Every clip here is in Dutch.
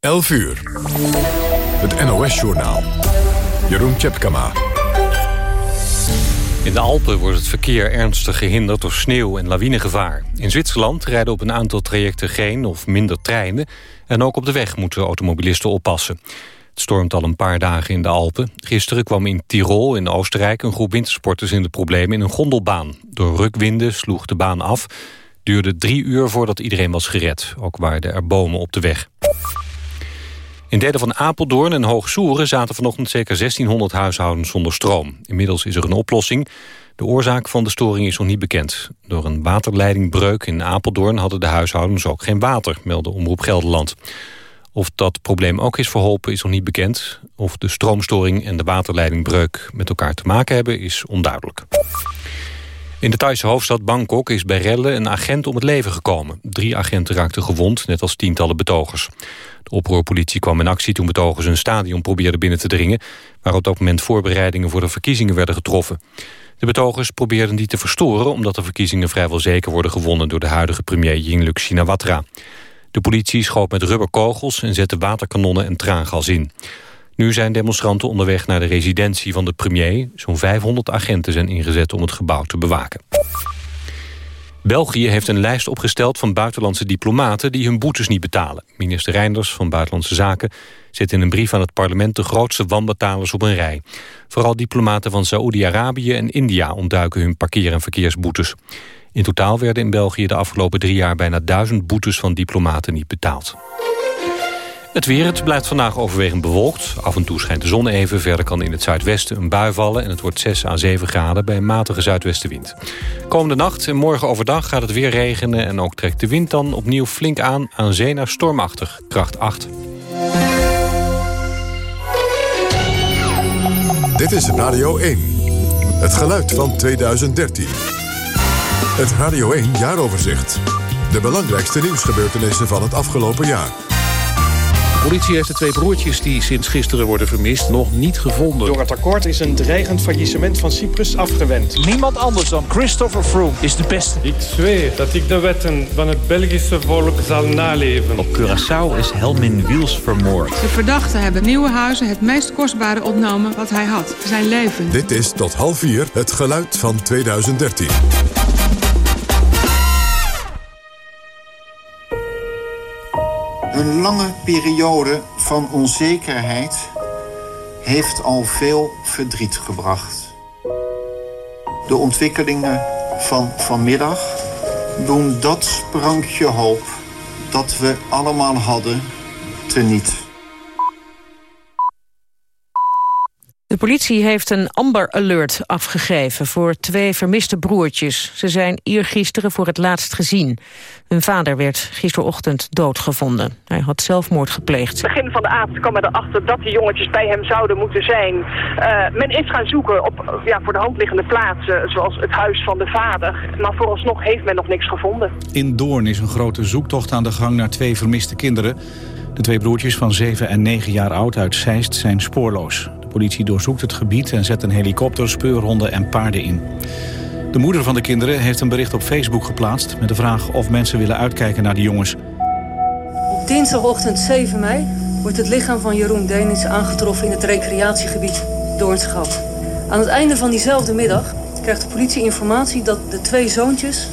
11 uur. Het NOS-journaal. Jeroen Tjepkama. In de Alpen wordt het verkeer ernstig gehinderd door sneeuw en lawinegevaar. In Zwitserland rijden op een aantal trajecten geen of minder treinen... en ook op de weg moeten automobilisten oppassen. Het stormt al een paar dagen in de Alpen. Gisteren kwam in Tirol in Oostenrijk een groep wintersporters in de problemen in een gondelbaan. Door rukwinden sloeg de baan af. duurde drie uur voordat iedereen was gered. Ook waren er bomen op de weg. In delen van Apeldoorn en Hoogsoeren zaten vanochtend zeker 1600 huishoudens zonder stroom. Inmiddels is er een oplossing. De oorzaak van de storing is nog niet bekend. Door een waterleidingbreuk in Apeldoorn hadden de huishoudens ook geen water, meldde Omroep Gelderland. Of dat probleem ook is verholpen is nog niet bekend. Of de stroomstoring en de waterleidingbreuk met elkaar te maken hebben is onduidelijk. In de Thaise hoofdstad Bangkok is bij rellen een agent om het leven gekomen. Drie agenten raakten gewond, net als tientallen betogers. De oproerpolitie kwam in actie toen betogers een stadion probeerden binnen te dringen... waar op dat moment voorbereidingen voor de verkiezingen werden getroffen. De betogers probeerden die te verstoren... omdat de verkiezingen vrijwel zeker worden gewonnen... door de huidige premier Yingluck Shinawatra. De politie schoot met rubberkogels en zette waterkanonnen en traangas in. Nu zijn demonstranten onderweg naar de residentie van de premier. Zo'n 500 agenten zijn ingezet om het gebouw te bewaken. België heeft een lijst opgesteld van buitenlandse diplomaten... die hun boetes niet betalen. Minister Reinders van Buitenlandse Zaken zet in een brief aan het parlement... de grootste wanbetalers op een rij. Vooral diplomaten van Saoedi-Arabië en India ontduiken hun parkeer- en verkeersboetes. In totaal werden in België de afgelopen drie jaar... bijna duizend boetes van diplomaten niet betaald. Het weer, het blijft vandaag overwegend bewolkt. Af en toe schijnt de zon even. Verder kan in het zuidwesten een bui vallen... en het wordt 6 à 7 graden bij een matige zuidwestenwind. Komende nacht en morgen overdag gaat het weer regenen... en ook trekt de wind dan opnieuw flink aan... aan zee naar stormachtig, kracht 8. Dit is Radio 1. Het geluid van 2013. Het Radio 1 jaaroverzicht. De belangrijkste nieuwsgebeurtenissen van het afgelopen jaar. De politie heeft de twee broertjes die sinds gisteren worden vermist nog niet gevonden. Door het akkoord is een dreigend faillissement van Cyprus afgewend. Niemand anders dan Christopher Froome is de beste. Ik zweer dat ik de wetten van het Belgische volk zal naleven. Op Curaçao is Helmin Wiels vermoord. De verdachten hebben Nieuwenhuizen het meest kostbare ontnomen wat hij had. Zijn leven. Dit is tot half vier het geluid van 2013. Een lange periode van onzekerheid heeft al veel verdriet gebracht. De ontwikkelingen van vanmiddag doen dat sprankje hoop dat we allemaal hadden teniet. De politie heeft een Amber Alert afgegeven voor twee vermiste broertjes. Ze zijn eergisteren voor het laatst gezien. Hun vader werd gisterochtend doodgevonden. Hij had zelfmoord gepleegd. Begin van de avond kwam men erachter dat die jongetjes bij hem zouden moeten zijn. Uh, men is gaan zoeken op ja, voor de hand liggende plaatsen, zoals het huis van de vader. Maar vooralsnog heeft men nog niks gevonden. In Doorn is een grote zoektocht aan de gang naar twee vermiste kinderen. De twee broertjes van 7 en 9 jaar oud uit Zeist zijn spoorloos. De politie doorzoekt het gebied en zet een helikopter, speurhonden en paarden in. De moeder van de kinderen heeft een bericht op Facebook geplaatst... met de vraag of mensen willen uitkijken naar de jongens. Op dinsdagochtend 7 mei wordt het lichaam van Jeroen Denis aangetroffen... in het recreatiegebied Doornschap. Aan het einde van diezelfde middag krijgt de politie informatie... dat de twee zoontjes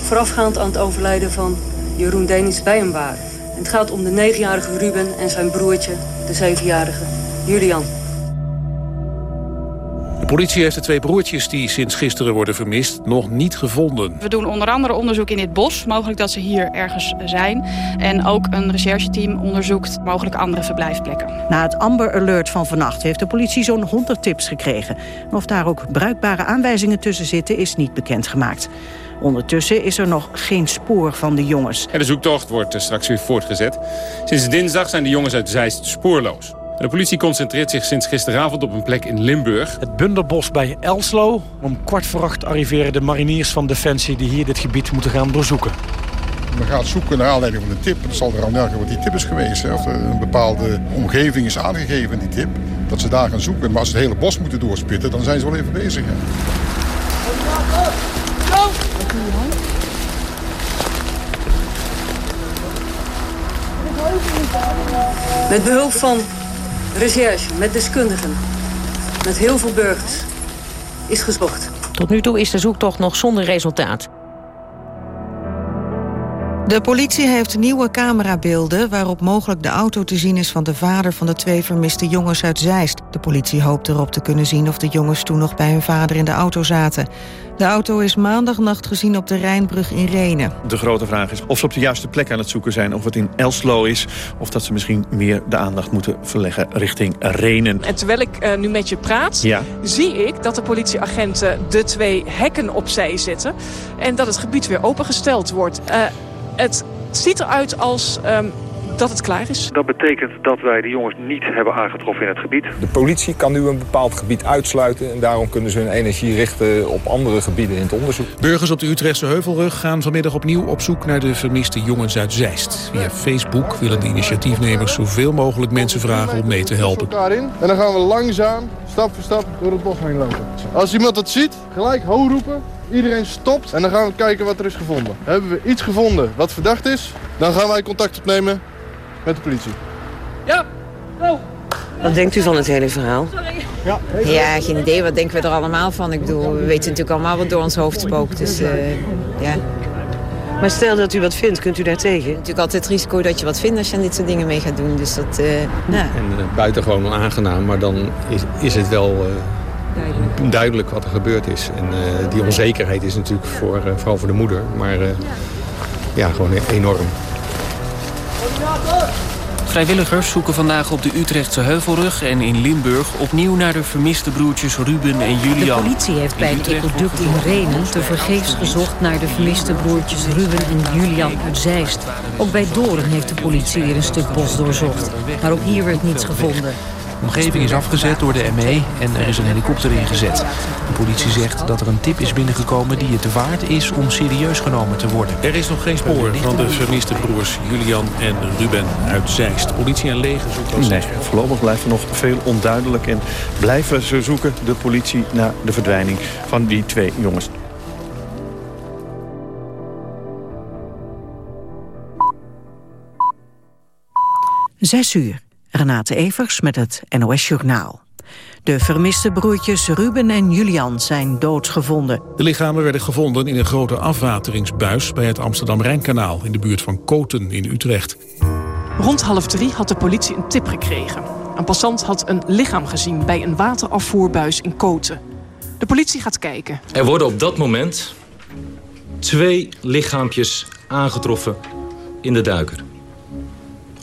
voorafgaand aan het overlijden van Jeroen Denis bij hem waren. Het gaat om de 9-jarige Ruben en zijn broertje, de 7-jarige Julian. De politie heeft de twee broertjes die sinds gisteren worden vermist nog niet gevonden. We doen onder andere onderzoek in dit bos. Mogelijk dat ze hier ergens zijn. En ook een rechercheteam onderzoekt mogelijk andere verblijfplekken. Na het Amber Alert van vannacht heeft de politie zo'n 100 tips gekregen. of daar ook bruikbare aanwijzingen tussen zitten is niet bekendgemaakt. Ondertussen is er nog geen spoor van de jongens. de zoektocht wordt straks weer voortgezet. Sinds dinsdag zijn de jongens uit Zeist spoorloos. De politie concentreert zich sinds gisteravond op een plek in Limburg. Het Bunderbos bij Elslo. Om kwart voor acht arriveren de mariniers van Defensie... die hier dit gebied moeten gaan doorzoeken. Men gaat zoeken naar aanleiding van een tip. Het zal er al nergens wat die tip is geweest. Of er een bepaalde omgeving is aangegeven, die tip. Dat ze daar gaan zoeken. Maar als ze het hele bos moeten doorspitten, dan zijn ze wel even bezig. Hè. Met behulp van recherche, met deskundigen, met heel veel burgers, is gezocht. Tot nu toe is de zoektocht nog zonder resultaat. De politie heeft nieuwe camerabeelden waarop mogelijk de auto te zien is van de vader van de twee vermiste jongens uit Zeist. De politie hoopt erop te kunnen zien of de jongens toen nog bij hun vader in de auto zaten. De auto is maandagnacht gezien op de Rijnbrug in Renen. De grote vraag is of ze op de juiste plek aan het zoeken zijn, of het in Elslo is, of dat ze misschien meer de aandacht moeten verleggen richting Renen. En terwijl ik uh, nu met je praat, ja. zie ik dat de politieagenten de twee hekken opzij zetten en dat het gebied weer opengesteld wordt. Uh, het ziet eruit als um, dat het klaar is. Dat betekent dat wij de jongens niet hebben aangetroffen in het gebied. De politie kan nu een bepaald gebied uitsluiten... en daarom kunnen ze hun energie richten op andere gebieden in het onderzoek. Burgers op de Utrechtse Heuvelrug gaan vanmiddag opnieuw op zoek... naar de vermiste jongens uit Zeist. Via Facebook willen de initiatiefnemers zoveel mogelijk mensen vragen om mee te helpen. En dan gaan we langzaam, stap voor stap, door het bos heen lopen. Als iemand het ziet, gelijk ho roepen Iedereen stopt en dan gaan we kijken wat er is gevonden. Hebben we iets gevonden wat verdacht is, dan gaan wij contact opnemen met de politie. Ja, go! Wat denkt u van het hele verhaal? Ja, ja, geen idee. Wat denken we er allemaal van? Ik bedoel, we weten natuurlijk allemaal wat door ons hoofd spookt. Dus uh, ja. Maar stel dat u wat vindt, kunt u daar tegen? Natuurlijk altijd het risico dat je wat vindt als je aan dit soort dingen mee gaat doen. Dus dat, uh, ja. En uh, buitengewoon onaangenaam, maar dan is, is het wel duidelijk. duidelijk wat er gebeurd is. En uh, die onzekerheid is natuurlijk voor, uh, vooral voor de moeder, maar uh, ja, gewoon enorm. Vrijwilligers zoeken vandaag op de Utrechtse Heuvelrug en in Limburg opnieuw naar de vermiste broertjes Ruben en Julian. De politie heeft bij het ecoduct in Renen tevergeefs gezocht naar de vermiste broertjes Ruben en Julian uit Zeist. Ook bij Doren heeft de politie weer een stuk bos doorzocht. Maar ook hier werd niets gevonden. De omgeving is afgezet door de ME en er is een helikopter ingezet. De politie zegt dat er een tip is binnengekomen die het waard is om serieus genomen te worden. Er is nog geen spoor van de vermiste broers Julian en Ruben uit Zeist. Politie en leger zoeken... Nee, voorlopig blijft er nog veel onduidelijk en blijven ze zoeken, de politie, naar de verdwijning van die twee jongens. Zes uur. Renate Evers met het NOS Journaal. De vermiste broertjes Ruben en Julian zijn doodgevonden. De lichamen werden gevonden in een grote afwateringsbuis... bij het Amsterdam-Rijnkanaal in de buurt van Koten in Utrecht. Rond half drie had de politie een tip gekregen. Een passant had een lichaam gezien bij een waterafvoerbuis in Koten. De politie gaat kijken. Er worden op dat moment twee lichaampjes aangetroffen in de duiker.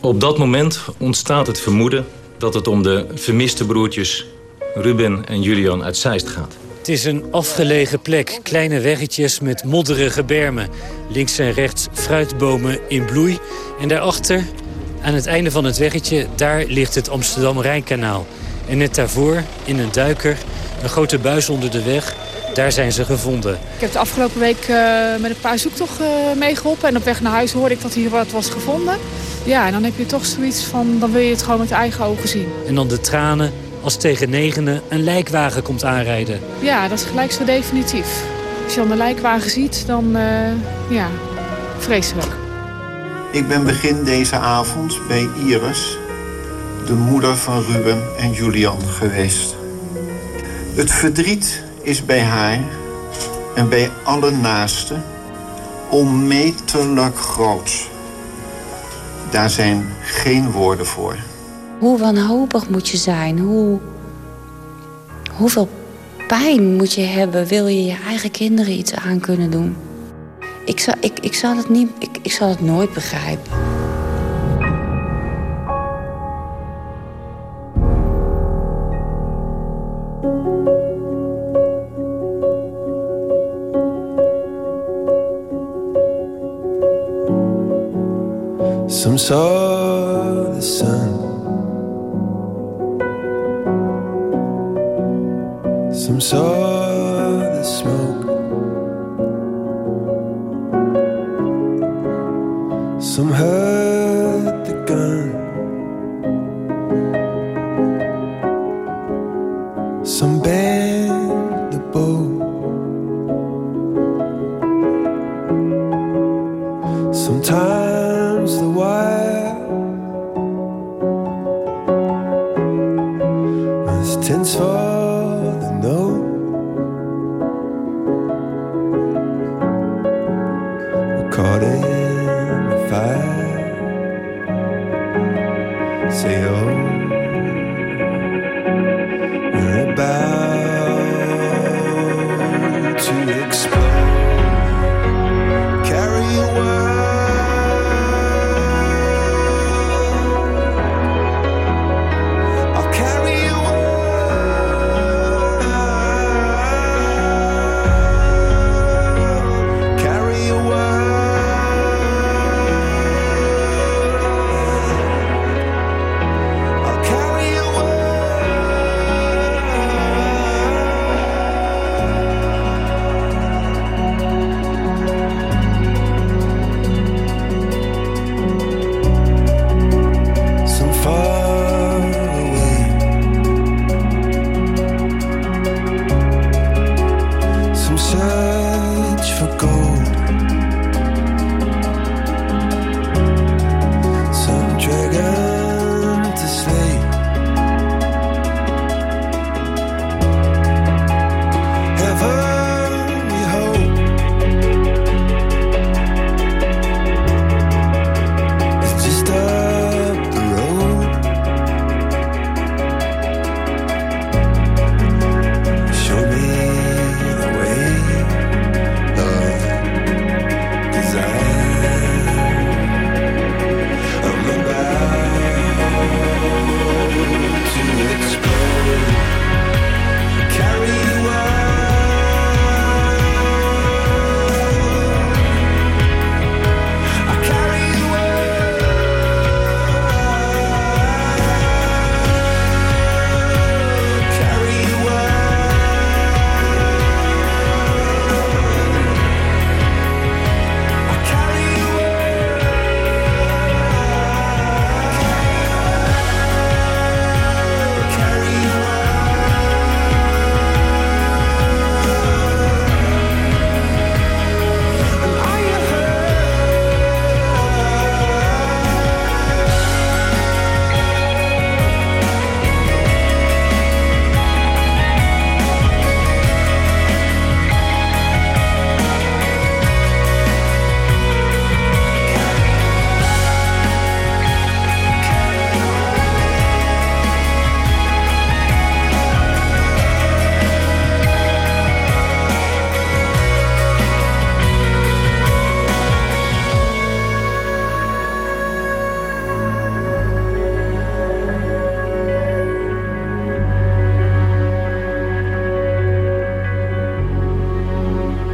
Op dat moment ontstaat het vermoeden dat het om de vermiste broertjes Ruben en Julian uit Zeist gaat. Het is een afgelegen plek, kleine weggetjes met modderige bermen. Links en rechts fruitbomen in bloei. En daarachter, aan het einde van het weggetje, daar ligt het Amsterdam-Rijnkanaal. En net daarvoor, in een duiker, een grote buis onder de weg... Daar zijn ze gevonden. Ik heb de afgelopen week uh, met een paar zoektocht uh, meegeholpen. En op weg naar huis hoorde ik dat hier wat was gevonden. Ja, en dan heb je toch zoiets van, dan wil je het gewoon met eigen ogen zien. En dan de tranen als tegen negenen een lijkwagen komt aanrijden. Ja, dat is gelijk zo definitief. Als je dan een lijkwagen ziet, dan uh, ja, vreselijk. Ik ben begin deze avond bij Iris, de moeder van Ruben en Julian, geweest. Het verdriet is bij haar en bij alle naasten onmetelijk groot. Daar zijn geen woorden voor. Hoe wanhopig moet je zijn? Hoe, hoeveel pijn moet je hebben? Wil je je eigen kinderen iets aan kunnen doen? Ik zal, ik, ik zal, het, niet, ik, ik zal het nooit begrijpen. Some saw the sun. Some saw the smoke. Some heard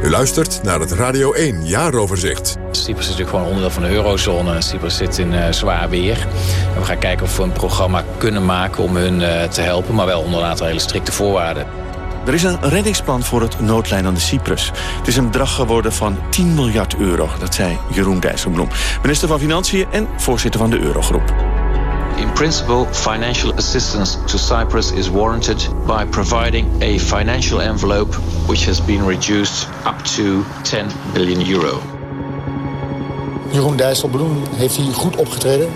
U luistert naar het Radio 1 jaaroverzicht. Cyprus is natuurlijk gewoon onderdeel van de eurozone. Cyprus zit in eh, zwaar weer. En we gaan kijken of we een programma kunnen maken om hun eh, te helpen... maar wel onder een aantal hele strikte voorwaarden. Er is een reddingsplan voor het noodlijnende Cyprus. Het is een bedrag geworden van 10 miljard euro. Dat zei Jeroen Dijsselbloem, minister van Financiën en voorzitter van de Eurogroep. In principle, financial assistance to Cyprus is warranted by providing a financial envelope which has been reduced up to 10 billion euro. Jeroen Dijsselbloem, heeft hij goed opgetreden?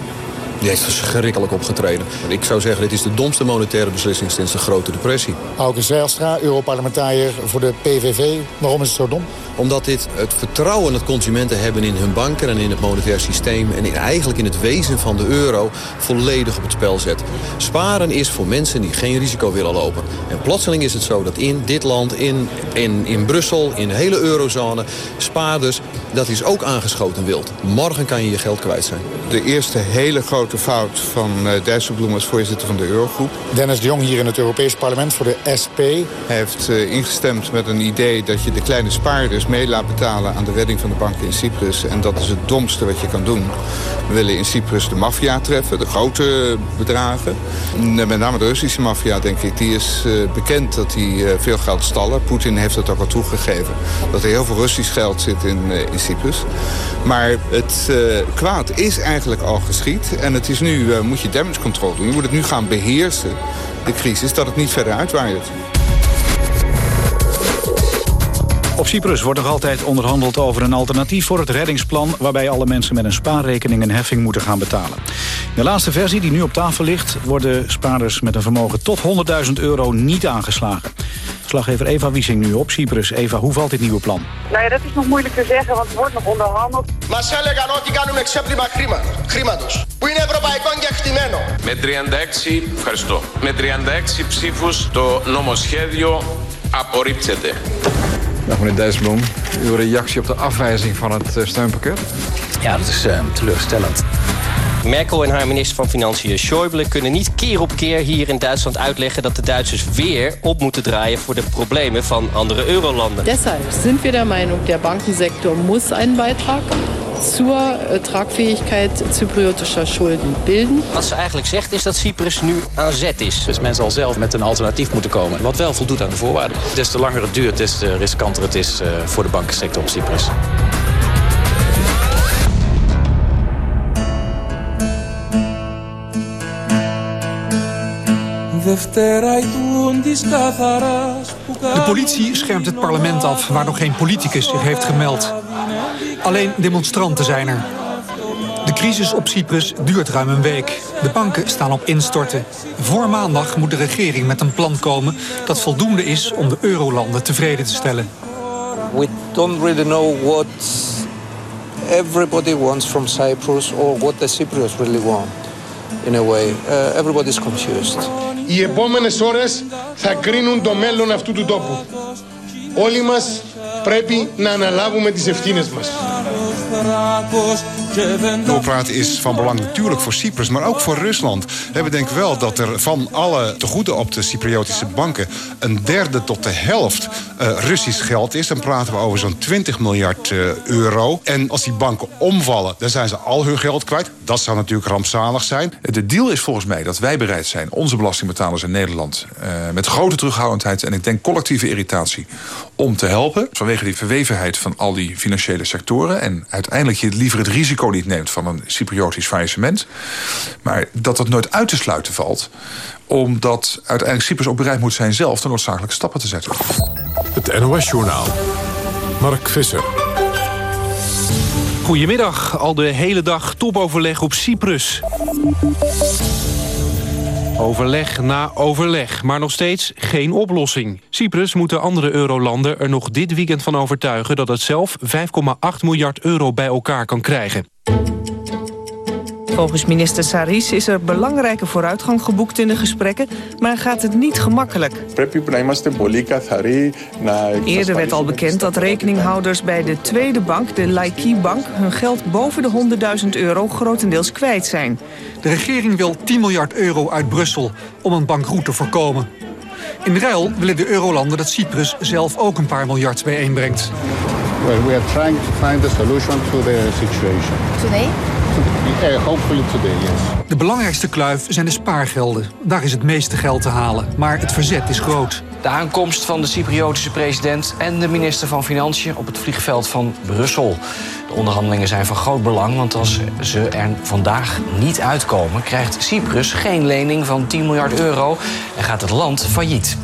Die heeft verschrikkelijk opgetreden. Ik zou zeggen, dit is de domste monetaire beslissing sinds de grote depressie. Auke Zijlstra, Europarlementariër voor de PVV. Waarom is het zo dom? Omdat dit het vertrouwen dat consumenten hebben in hun banken en in het monetair systeem... en in, eigenlijk in het wezen van de euro volledig op het spel zet. Sparen is voor mensen die geen risico willen lopen. En plotseling is het zo dat in dit land, in, in, in Brussel, in de hele eurozone... spaarders, dat is ook aangeschoten wild. Morgen kan je je geld kwijt zijn. De eerste hele grote fout van uh, Dijsselbloem als voorzitter van de Eurogroep. Dennis de Jong hier in het Europees Parlement voor de SP. Hij heeft uh, ingestemd met een idee dat je de kleine spaarders mee laat betalen aan de redding van de banken in Cyprus. En dat is het domste wat je kan doen. We willen in Cyprus de maffia treffen, de grote bedragen. Met name de Russische maffia, denk ik, die is uh, bekend dat die veel geld stallen. Poetin heeft dat ook al toegegeven. Dat er heel veel Russisch geld zit in, in Cyprus. Maar het kwaad is eigenlijk al geschied. En het het is nu, eh, moet je damage control doen. Je moet het nu gaan beheersen, de crisis, dat het niet verder uitwaait. Op Cyprus wordt nog altijd onderhandeld over een alternatief voor het reddingsplan... waarbij alle mensen met een spaarrekening een heffing moeten gaan betalen. In de laatste versie die nu op tafel ligt... worden spaarders met een vermogen tot 100.000 euro niet aangeslagen. Slaggever Eva Wiesing nu op Cyprus. Eva, hoe valt dit nieuwe plan? Nou ja, dat is nog moeilijk te zeggen, want het wordt nog onderhandeld. Maar zij leggen die dat nu aan prima. exceptie που είναι ευρωπαϊκό κεκτημένο. Με 36, ευχαριστώ, με 36 ψήφους το νομοσχέδιο απορρίπτεται. Dag meneer Dijsselbloem, uw reactie op de afwijzing van het uh, steunpakket? Ja, dat is uh, teleurstellend. Merkel en haar minister van Financiën Schäuble kunnen niet keer op keer hier in Duitsland uitleggen dat de Duitsers weer op moeten draaien voor de problemen van andere eurolanden. Deshalb sind wir der Meinung, der Bankensector muss einen Beitrag zur tragfähigkeit zypriotischer Schulden bilden. Wat ze eigenlijk zegt is dat Cyprus nu aan zet is. Dus men zal zelf met een alternatief moeten komen. Wat wel voldoet aan de voorwaarden. Des te langer het duurt, des te riskanter het is voor de bankensector op Cyprus. De politie schermt het parlement af, waar nog geen politicus zich heeft gemeld. Alleen demonstranten zijn er. De crisis op Cyprus duurt ruim een week. De banken staan op instorten. Voor maandag moet de regering met een plan komen... dat voldoende is om de eurolanden tevreden te stellen. We don't really know what everybody wants from Cyprus... or what the Cypriots really want, in a way. Uh, everybody's confused. Οι επόμενες ώρες θα κρίνουν το μέλλον αυτού του τόπου. Όλοι μας πρέπει να αναλάβουμε τις ευθύνες μας. Doorpraat is van belang natuurlijk voor Cyprus, maar ook voor Rusland. We denken wel dat er van alle tegoeden op de Cypriotische banken... een derde tot de helft uh, Russisch geld is. Dan praten we over zo'n 20 miljard uh, euro. En als die banken omvallen, dan zijn ze al hun geld kwijt. Dat zou natuurlijk rampzalig zijn. De deal is volgens mij dat wij bereid zijn, onze belastingbetalers in Nederland... Uh, met grote terughoudendheid en ik denk collectieve irritatie... om te helpen vanwege die verwevenheid van al die financiële sectoren... en uiteindelijk je liever het risico niet neemt van een Cypriotisch faillissement. Maar dat dat nooit uit te sluiten valt omdat uiteindelijk Cyprus ook bereid moet zijn zelf de noodzakelijke stappen te zetten. Het NOS-journaal. Mark Visser. Goedemiddag, al de hele dag topoverleg op Cyprus. Overleg na overleg, maar nog steeds geen oplossing. Cyprus moet de andere eurolanden er nog dit weekend van overtuigen... dat het zelf 5,8 miljard euro bij elkaar kan krijgen. Volgens minister Saris is er belangrijke vooruitgang geboekt in de gesprekken, maar gaat het niet gemakkelijk. Eerder werd al bekend dat rekeninghouders bij de tweede bank, de Laiki Bank, hun geld boven de 100.000 euro grotendeels kwijt zijn. De regering wil 10 miljard euro uit Brussel om een bankroet te voorkomen. In ruil willen de eurolanden dat Cyprus zelf ook een paar miljard bijeenbrengt. Well, we are trying to find a solution to the situation. Today? Uh, hopefully today, yes. De belangrijkste kluif zijn de spaargelden. Daar is het meeste geld te halen, maar het verzet is groot. De aankomst van de Cypriotische president en de minister van Financiën op het vliegveld van Brussel. De onderhandelingen zijn van groot belang, want als ze er vandaag niet uitkomen... krijgt Cyprus geen lening van 10 miljard euro en gaat het land failliet.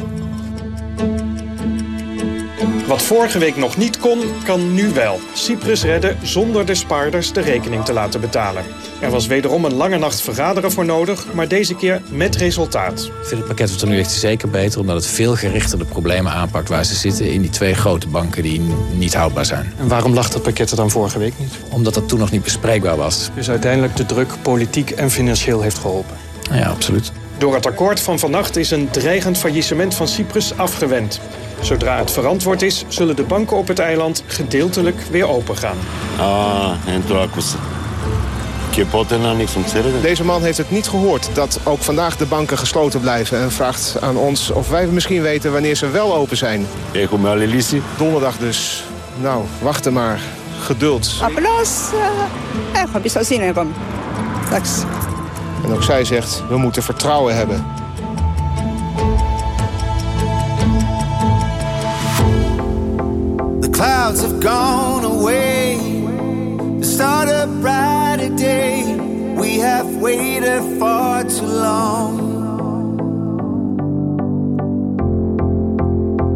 Wat vorige week nog niet kon, kan nu wel. Cyprus redden zonder de spaarders de rekening te laten betalen. Er was wederom een lange nacht vergaderen voor nodig, maar deze keer met resultaat. Ik vind het pakket wordt er nu echt zeker beter... omdat het veel gerichter de problemen aanpakt waar ze zitten... in die twee grote banken die niet houdbaar zijn. En waarom lag dat pakket er dan vorige week niet? Omdat dat toen nog niet bespreekbaar was. Dus uiteindelijk de druk politiek en financieel heeft geholpen? Ja, absoluut. Door het akkoord van vannacht is een dreigend faillissement van Cyprus afgewend. Zodra het verantwoord is, zullen de banken op het eiland gedeeltelijk weer opengaan. Ah, en toekomst. Deze man heeft het niet gehoord dat ook vandaag de banken gesloten blijven... en vraagt aan ons of wij misschien weten wanneer ze wel open zijn. Donderdag dus. Nou, wachten maar. Geduld. Applaus. En ook zij zegt, we moeten vertrouwen hebben. clouds have gone away to start a brighter day. We have waited far too long.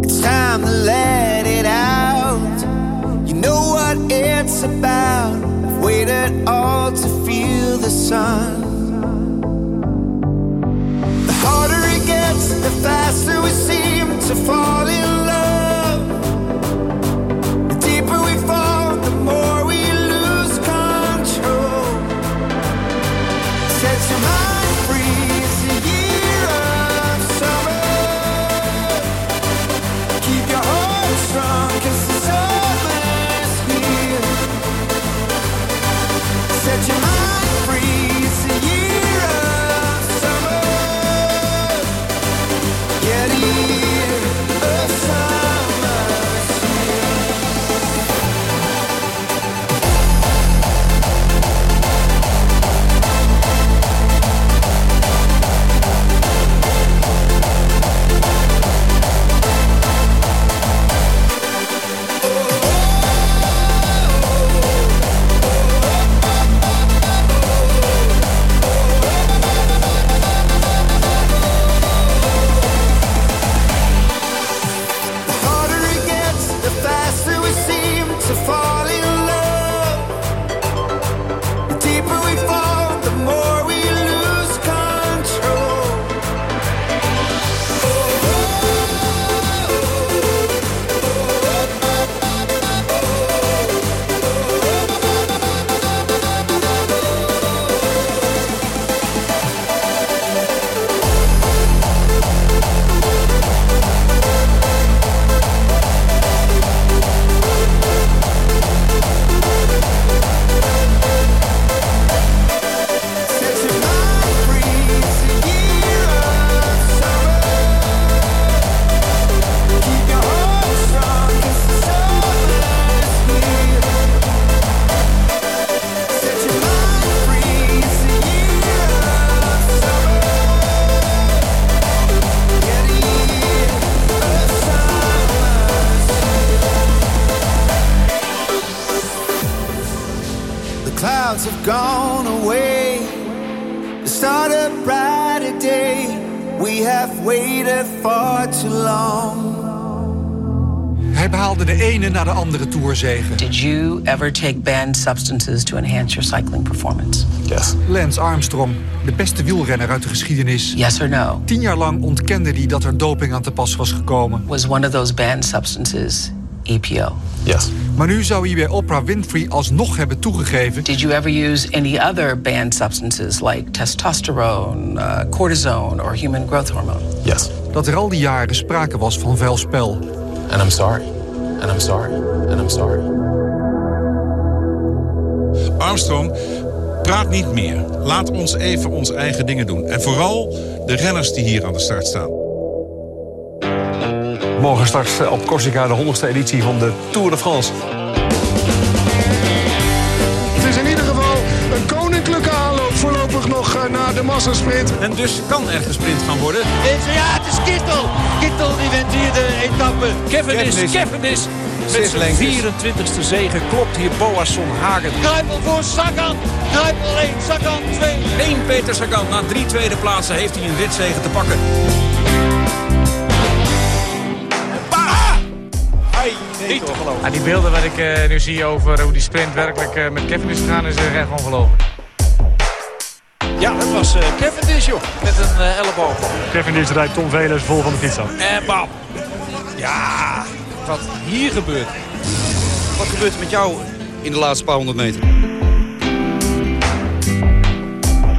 It's time to let it out. You know what it's about. I've waited all to feel the sun. The harder it gets, the faster we seem to fall in love. You ever take banned substances to enhance your cycling performance? Yes. Lance Armstrong, de beste wielrenner uit de geschiedenis. Yes or no? Tien jaar lang ontkende hij dat er doping aan te pas was gekomen. Was one of those banned substances EPO? Yes. Maar nu zou hij bij Oprah Winfrey alsnog hebben toegegeven... Did you ever use any other banned substances like testosterone, uh, cortisone or human growth hormone? Yes. dat er al die jaren sprake was van vuil spel. And I'm sorry. And I'm sorry. And I'm sorry. Armstrong, praat niet meer. Laat ons even onze eigen dingen doen. En vooral de renners die hier aan de start staan. Morgen start op Corsica de 100ste editie van de Tour de France. Het is in ieder geval een koninklijke aanloop voorlopig nog eh, naar de massasprint. En dus kan er gesprint gaan worden. Ja, het is Kittel. Kittel die wint hier de etappe. Cavendish, Cavendish. Met zijn 24e zegen klopt hier Boasson Hagen. Grijpel voor Sagan. Grijpel 1, Sagan 2. 1 Peter Sagan. Na drie tweede plaatsen heeft hij een ritzegen te pakken. Niet ah, die beelden wat ik uh, nu zie over hoe die sprint werkelijk uh, met Kevin is gegaan, is uh, echt ongelooflijk. Ja, het was uh, Cavendish, joh. Met een uh, elleboog. Cavendish rijdt Tom Velers vol van de fiets af. En bam. Ja, wat hier gebeurt. Wat gebeurt er met jou in de laatste paar honderd meter?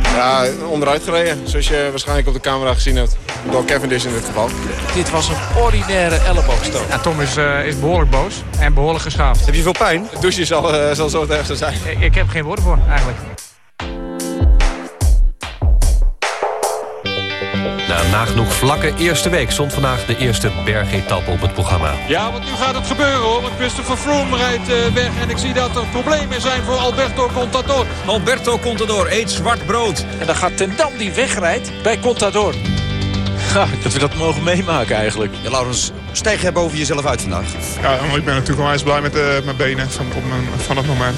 Ja, onderuit gereden. Zoals je waarschijnlijk op de camera gezien hebt. Door Cavendish in dit geval. Dit was een ordinaire elleboogstoot. Ja, Tom is, uh, is behoorlijk boos en behoorlijk geschaafd. Heb je veel pijn? Het douche zal, uh, zal zo het ergste zijn. Ik, ik heb geen woorden voor, eigenlijk. Na nagenoeg vlakke eerste week stond vandaag de eerste bergetappe op het programma. Ja, want nu gaat het gebeuren hoor. Want Christopher Froome rijdt uh, weg. En ik zie dat er problemen zijn voor Alberto Contador. Alberto Contador eet zwart brood. En dan gaat Ten Dam die wegrijdt bij Contador. Ja, dat we dat mogen meemaken eigenlijk. Ja, Laurens, stijg jij boven jezelf uit vandaag? Ja, ik ben natuurlijk onwijs blij met uh, mijn benen van, op mijn, van het moment.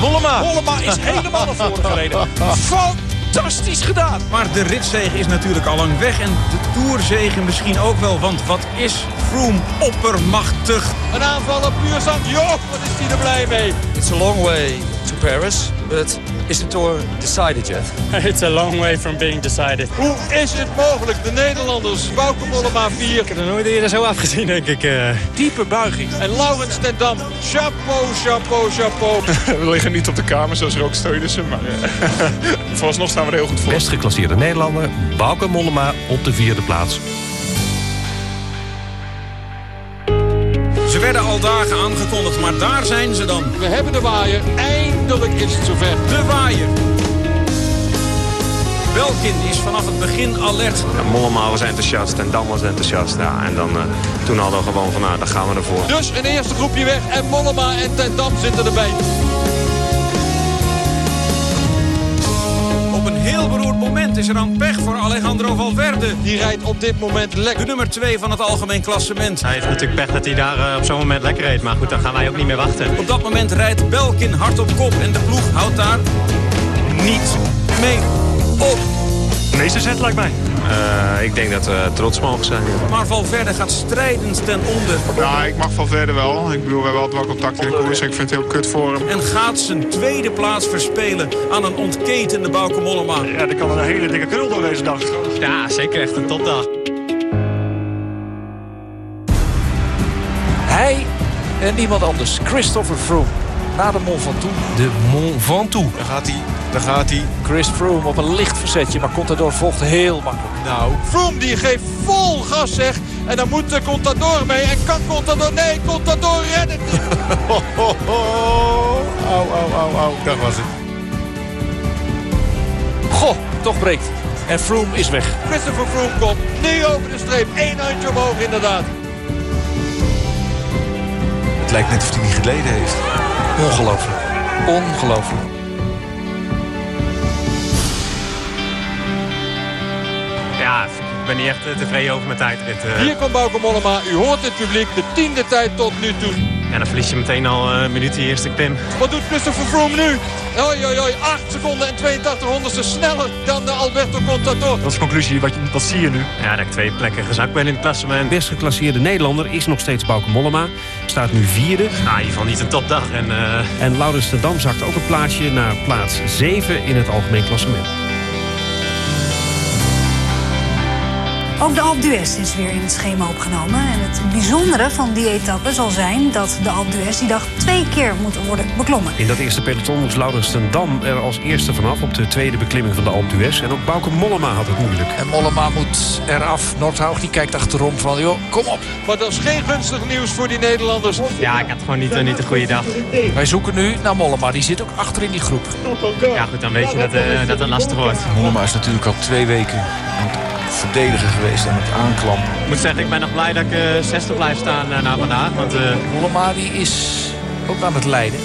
Mollema. Mollema is helemaal naar voren gereden. Fantastisch gedaan. Maar de ritzege is natuurlijk al lang weg. En de toerzegen misschien ook wel. Want wat is Froome oppermachtig. Een aanval op puur zand. Joh, wat is hij er blij mee. It's a long way to Paris. But is the tour decided yet? It's a long way from being decided. Hoe is het mogelijk? De Nederlanders, Bauke Mollema 4. Ik heb er nooit eerder zo afgezien, denk ik. Uh... Diepe buiging. En Laurens ten Dam. Chapeau, chapeau, chapeau. we liggen niet op de kamer zoals Rook Steunissen. Maar uh, vooralsnog staan we er heel goed voor. Best geclasseerde Nederlander, Bauke Mollema op de vierde plaats. Ze werden al dagen aangekondigd, maar daar zijn ze dan. We hebben de waaier. Eindelijk is het zover. De waaier. Belkin is vanaf het begin alert. Ja, Mollema was enthousiast en Dan was enthousiast. Ja, en dan, uh, toen hadden we gewoon van, nou, daar gaan we ervoor. Dus een eerste groepje weg en Mollema en Ten Dam zitten erbij. Moment is er dan pech voor Alejandro Valverde. Die rijdt op dit moment lekker. De nummer 2 van het algemeen klassement. Hij heeft natuurlijk pech dat hij daar uh, op zo'n moment lekker reed. Maar goed, dan gaan wij ook niet meer wachten. Op dat moment rijdt Belkin hard op kop. En de ploeg houdt daar niet mee op. De meeste zet lijkt mij. Uh, ik denk dat we trots mogen zijn. Ja. Maar Valverde gaat strijdend ten onder. Ja, ik mag Valverde wel. Ik bedoel, we hebben altijd wel contact in de koers. Ik vind het heel kut voor hem. En gaat zijn tweede plaats verspelen aan een ontketende Bauke Mollema. Ja, die kan een hele dikke krul door deze dag. Ja, zeker echt een topdag. Hij en niemand anders. Christopher Froome. Na de Mont Ventoux. De Mont Ventoux. Daar gaat hij. Daar gaat hij. Chris Froome op een licht verzetje. Maar Contador volgt heel makkelijk. Nou. Froome die geeft vol gas zeg. En dan moet Contador mee. En kan Contador... Nee, Contador redt het niet. Au, au, au, au. Dat was het. Goh, toch breekt. En Froome is weg. Christopher Froome komt nu over de streep. Eén handje omhoog inderdaad. Het lijkt net of hij niet geleden heeft. Ongelooflijk. Ongelooflijk. Ja, ik ben niet echt tevreden over mijn tijdrit. Hier komt Bauke Mollema. U hoort het publiek. De tiende tijd tot nu toe. En dan verlies je meteen al een minuut die eerste pim. Wat doet Christopher Froome nu? Hoi, hoi, hoi. 8 seconden en 82 honderdste sneller dan Alberto Contador. Dat is de conclusie. Wat, wat zie je nu? Ja, dat ik twee plekken gezakt ben in het klassement. Best geclasseerde Nederlander is nog steeds Bauke Mollema. Staat nu vierde. Nou, in ieder geval niet een topdag. En, uh... en Laurens de Dam zakt ook een plaatsje naar plaats 7 in het algemeen klassement. Ook de Alpe d'Huez is weer in het schema opgenomen. En het bijzondere van die etappe zal zijn dat de Alpe d'Huez die dag twee keer moet worden beklommen. In dat eerste peloton moest Laurens ten Dam er als eerste vanaf op de tweede beklimming van de Alpe d'Huez. En ook Bauke Mollema had het moeilijk. En Mollema moet eraf. Nordhaug die kijkt achterom van, joh, kom op. Maar dat is geen gunstig nieuws voor die Nederlanders. Ja, ik had gewoon niet, uh, niet een goede dag. Wij zoeken nu naar Mollema. Die zit ook achter in die groep. Ja goed, dan weet je dat, uh, dat het lastig wordt. Mollema is natuurlijk al twee weken verdediger geweest aan het aanklampen. Ik moet zeggen, ik ben nog blij dat ik uh, 60 blijf staan uh, na vandaag. Want, uh... Mollema die is ook aan het lijden.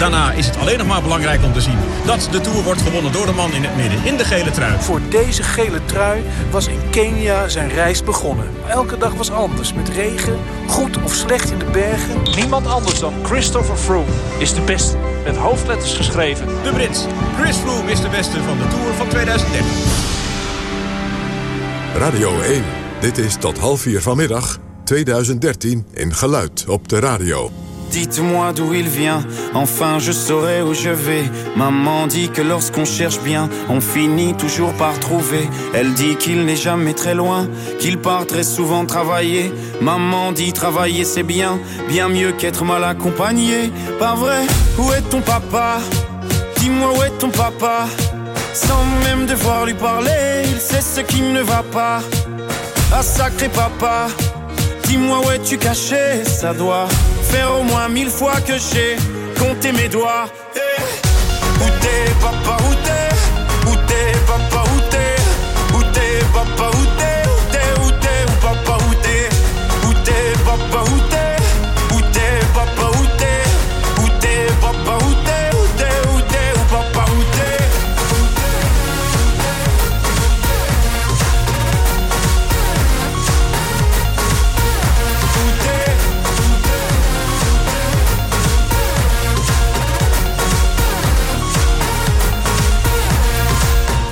Daarna is het alleen nog maar belangrijk om te zien dat de Tour wordt gewonnen door de man in het midden, in de gele trui. Voor deze gele trui was in Kenia zijn reis begonnen. Elke dag was anders, met regen, goed of slecht in de bergen. Niemand anders dan Christopher Froome is de beste, met hoofdletters geschreven. De Brits, Chris Froome is de beste van de Tour van 2013. Radio 1, dit is tot half vier vanmiddag 2013 in Geluid op de radio. Dites-moi d'où il vient, enfin je saurai où je vais. Maman dit que lorsqu'on cherche bien, on finit toujours par trouver. Elle dit qu'il n'est jamais très loin, qu'il part très souvent travailler. Maman dit travailler c'est bien, bien mieux qu'être mal accompagné. Pas vrai, où est ton papa Dis-moi où est ton papa Sans même devoir lui parler, il sait ce qui ne va pas. Ah sacré papa, dis-moi où es-tu caché? Ça doit faire au moins mille fois que j'ai compté mes doigts. Hey. Où t'es, papa, où t'es? Où t'es, papa, où t'es? Où t'es, papa, où t'es Où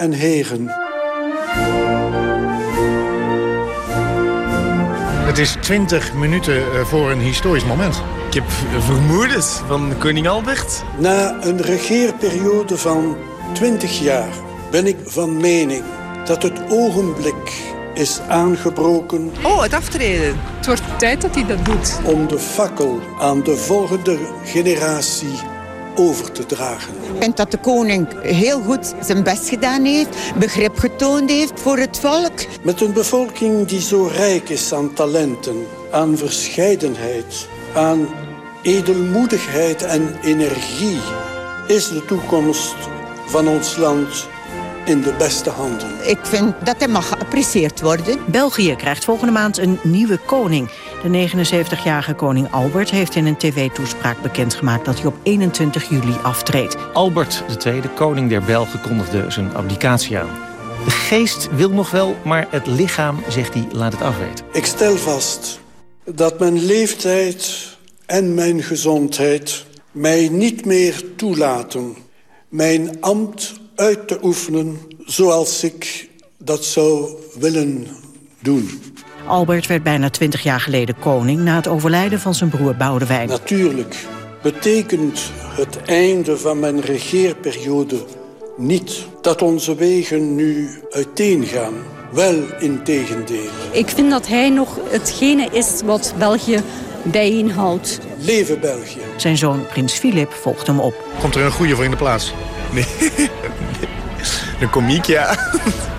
En heren. Het is 20 minuten eh, voor een historisch moment. Ik heb vermoedens van koning Albert. Na een regeerperiode van 20 jaar ben ik van mening dat het ogenblik is aangebroken... Oh, het aftreden. Het wordt tijd dat hij dat doet. ...om de fakkel aan de volgende generatie over te dragen. Ik vind dat de koning heel goed zijn best gedaan heeft, begrip getoond heeft voor het volk. Met een bevolking die zo rijk is aan talenten, aan verscheidenheid, aan edelmoedigheid en energie, is de toekomst van ons land in de beste handen. Ik vind dat hij mag geapprecieerd worden. België krijgt volgende maand een nieuwe koning. De 79-jarige koning Albert heeft in een tv-toespraak bekendgemaakt... dat hij op 21 juli aftreedt. Albert II, koning der Belgen, kondigde zijn abdicatie aan. De geest wil nog wel, maar het lichaam, zegt hij, laat het afweten. Ik stel vast dat mijn leeftijd en mijn gezondheid... mij niet meer toelaten mijn ambt uit te oefenen zoals ik dat zou willen doen. Albert werd bijna twintig jaar geleden koning... na het overlijden van zijn broer Boudewijn. Natuurlijk betekent het einde van mijn regeerperiode niet... dat onze wegen nu uiteengaan. Wel in tegendeel. Ik vind dat hij nog hetgene is wat België bijeenhoudt. Leven België. Zijn zoon Prins Filip volgt hem op. Komt er een goede voor in de plaats? Nee. Een komiek, ja.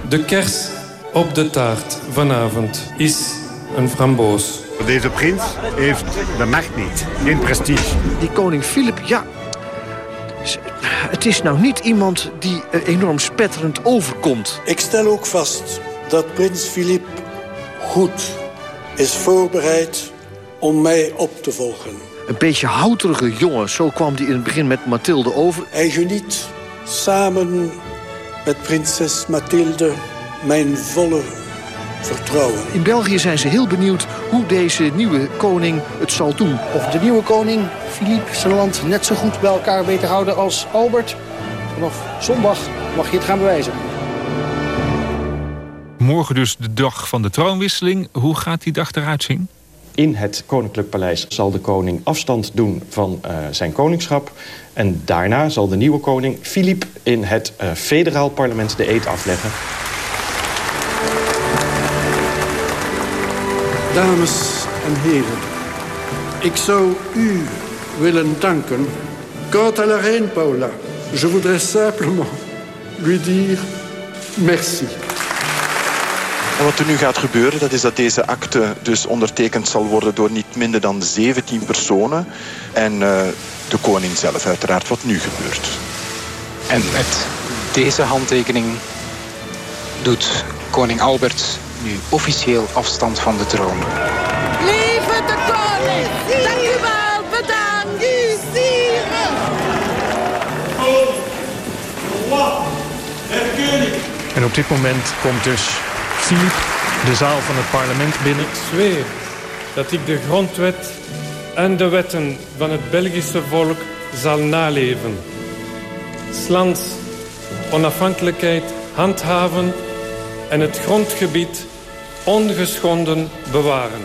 De kers op de taart vanavond is een framboos. Deze prins heeft de macht niet, geen prestige. Die koning Filip, ja... Het is nou niet iemand die enorm spetterend overkomt. Ik stel ook vast dat prins Filip goed is voorbereid om mij op te volgen. Een beetje houterige jongen, zo kwam hij in het begin met Mathilde over. Hij geniet samen met prinses Mathilde mijn volle vertrouwen. In België zijn ze heel benieuwd hoe deze nieuwe koning het zal doen. Of de nieuwe koning, Philippe, zijn land net zo goed bij elkaar weet te houden als Albert. Vanaf zondag mag je het gaan bewijzen. Morgen dus de dag van de troonwisseling. Hoe gaat die dag eruit zien? In het Koninklijk Paleis zal de koning afstand doen van uh, zijn koningschap. En daarna zal de nieuwe koning, Filip, in het uh, federaal parlement de eed afleggen. Dames en heren, ik zou u willen danken. Quant à la reine Paula, je voudrais simplement lui dire merci. En wat er nu gaat gebeuren, dat is dat deze akte dus ondertekend zal worden door niet minder dan 17 personen. En uh, de koning zelf uiteraard, wat nu gebeurt. En met deze handtekening doet koning Albert nu officieel afstand van de troon. Lieve de koning! Dank u wel, bedankt! En op dit moment komt dus Filip de zaal van het parlement binnen. Ik zweer dat ik de grondwet en de wetten van het Belgische volk zal naleven. Slans onafhankelijkheid handhaven en het grondgebied ongeschonden bewaren.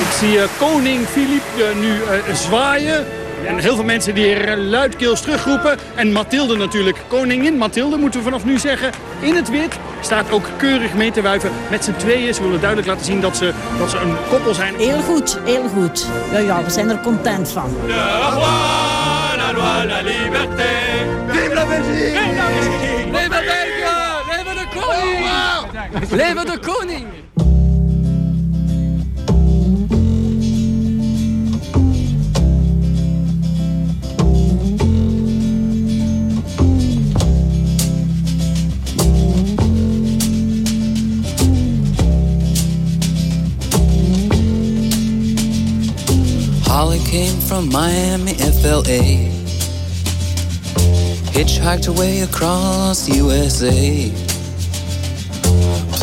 Ik zie uh, koning Filip uh, nu uh, zwaaien. En heel veel mensen die er luidkeels terugroepen. En Mathilde natuurlijk. Koningin Mathilde moeten we vanaf nu zeggen. In het wit staat ook keurig mee te wuiven. Met z'n tweeën. Ze willen duidelijk laten zien dat ze, dat ze een koppel zijn. Heel goed, heel goed. Ja, ja, we zijn er content van. Roi, la loi, la liberté. Vive la Belgique! Vive la Belgique! Leven de koning! Holly came from Miami, FLA. Hitchhiked away across USA.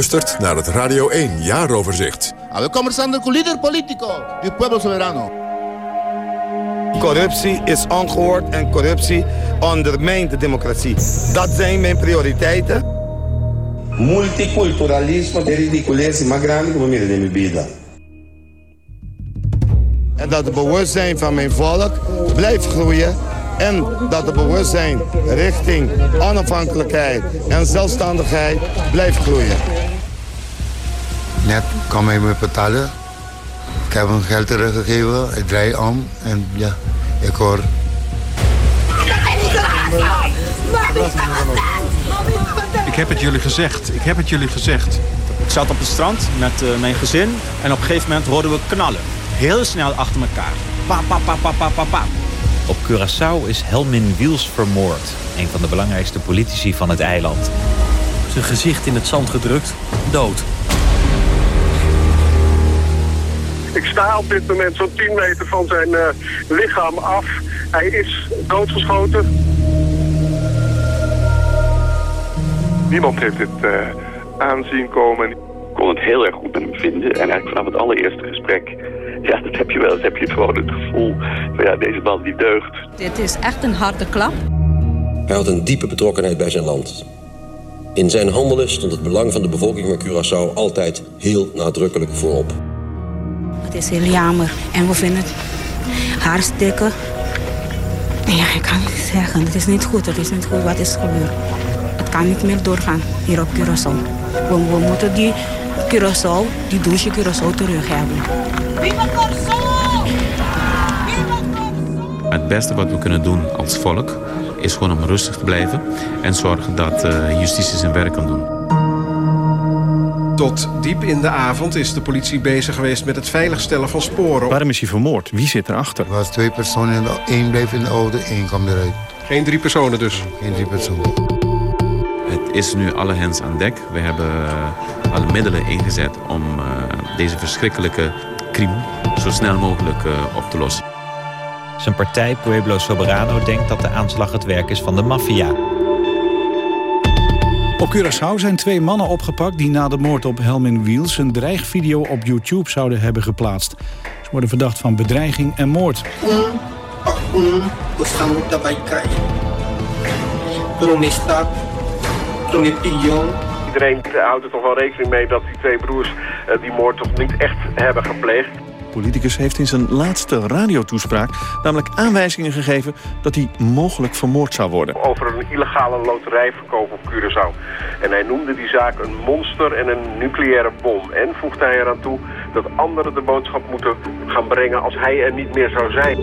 luistert naar het Radio 1 jaaroverzicht. Ver, conversando con líder político del pueblo soberano. Corruptie is ongehoord en corruptie ondermijnt de democratie. Dat zijn mijn prioriteiten. Multiculturalismo de ridiculez mais grande de minha vida. En dat het bewustzijn van mijn volk blijft groeien. En dat het bewustzijn richting onafhankelijkheid en zelfstandigheid blijft groeien. Net kwam hij me betalen. Ik heb hem geld teruggegeven. Ik draai om en ja, ik hoor... Ik heb het jullie gezegd. Ik heb het jullie gezegd. Ik zat op het strand met uh, mijn gezin en op een gegeven moment hoorden we knallen. Heel snel achter elkaar. Pa, pa, pa, pa, pa, pa, pa. Op Curaçao is Helmin Wiels vermoord. Een van de belangrijkste politici van het eiland. Zijn gezicht in het zand gedrukt, dood. Ik sta op dit moment zo'n 10 meter van zijn uh, lichaam af. Hij is doodgeschoten. Niemand heeft dit uh, aanzien komen. Ik kon het heel erg goed met hem vinden. En eigenlijk vanaf het allereerste gesprek... Ja, dat heb je wel eens. Heb je gewoon het gevoel van ja, deze man die deugt. Dit is echt een harde klap. Hij had een diepe betrokkenheid bij zijn land. In zijn handelen stond het belang van de bevolking van Curaçao altijd heel nadrukkelijk voorop. Het is heel jammer en we vinden het haarstukken. Ja, ik kan niet zeggen. Het is niet goed. Het is niet goed wat is gebeurd. Het kan niet meer doorgaan hier op Curaçao. We, we moeten die Curaçao, die douche Curaçao terug hebben. Het beste wat we kunnen doen als volk is gewoon om rustig te blijven en zorgen dat uh, justitie zijn werk kan doen. Tot diep in de avond is de politie bezig geweest met het veiligstellen van sporen. Waarom is hij vermoord? Wie zit erachter? Er was twee personen, één bleef in de auto, één kwam eruit. Geen drie personen dus? Geen drie personen. Het is nu alle hens aan dek. We hebben uh, alle middelen ingezet om uh, deze verschrikkelijke crime zo snel mogelijk uh, op te lossen. Zijn partij Pueblo Soberano denkt dat de aanslag het werk is van de maffia. Op Curaçao zijn twee mannen opgepakt die na de moord op Helmin Wiels een dreigvideo op YouTube zouden hebben geplaatst. Ze worden verdacht van bedreiging en moord. Iedereen houdt er toch wel rekening mee dat die twee broers die moord toch niet echt hebben gepleegd politicus heeft in zijn laatste radiotoespraak namelijk aanwijzingen gegeven dat hij mogelijk vermoord zou worden. Over een illegale loterijverkoop op Curaçao. En hij noemde die zaak een monster en een nucleaire bom. En voegde hij eraan toe dat anderen de boodschap moeten gaan brengen als hij er niet meer zou zijn.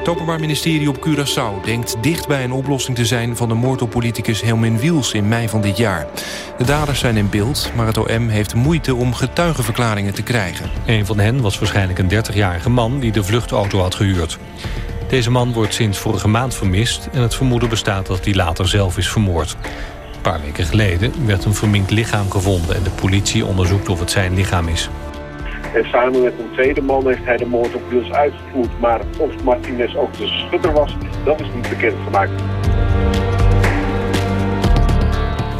Het Openbaar Ministerie op Curaçao denkt dicht bij een oplossing te zijn... van de moord op politicus Helmin Wiels in mei van dit jaar. De daders zijn in beeld, maar het OM heeft moeite om getuigenverklaringen te krijgen. Een van hen was waarschijnlijk een 30-jarige man die de vluchtauto had gehuurd. Deze man wordt sinds vorige maand vermist... en het vermoeden bestaat dat hij later zelf is vermoord. Een paar weken geleden werd een verminkt lichaam gevonden... en de politie onderzoekt of het zijn lichaam is. En samen met een tweede man heeft hij de moord op Wiels uitgevoerd. Maar of Martinez ook de schutter was, dat is niet bekendgemaakt.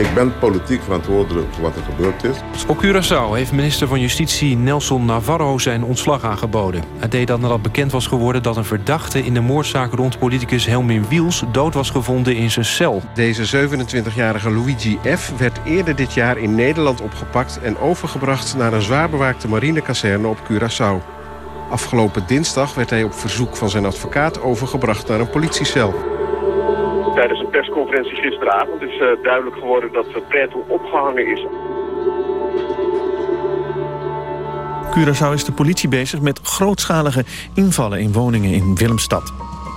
Ik ben politiek verantwoordelijk voor wat er gebeurd is. Op Curaçao heeft minister van Justitie Nelson Navarro zijn ontslag aangeboden. Hij deed dat nadat bekend was geworden dat een verdachte in de moordzaak rond politicus Helmin Wiels dood was gevonden in zijn cel. Deze 27-jarige Luigi F. werd eerder dit jaar in Nederland opgepakt en overgebracht naar een zwaar bewaakte marinekazerne op Curaçao. Afgelopen dinsdag werd hij op verzoek van zijn advocaat overgebracht naar een politiecel. Tijdens een persconferentie gisteravond is uh, duidelijk geworden dat Pretto opgehangen is. Curaçao is de politie bezig met grootschalige invallen in woningen in Willemstad.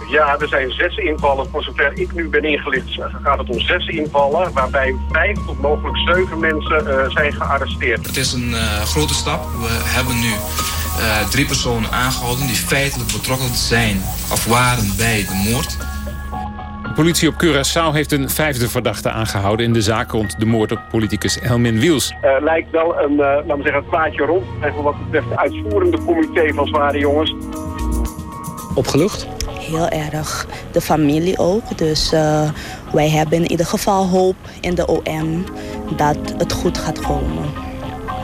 Ja, er zijn zes invallen. Voor zover ik nu ben ingelicht gaat het om zes invallen... waarbij vijf tot mogelijk zeven mensen uh, zijn gearresteerd. Het is een uh, grote stap. We hebben nu uh, drie personen aangehouden... die feitelijk betrokken zijn of waren bij de moord. De politie op Curaçao heeft een vijfde verdachte aangehouden... in de zaak rond de moord op politicus Helmin Wiels. Uh, lijkt wel een, uh, laten we zeggen, het plaatje rond. Even wat betreft het uitvoerende comité van Zware Jongens. Opgelucht? Heel erg. De familie ook. Dus uh, wij hebben in ieder geval hoop in de OM dat het goed gaat komen.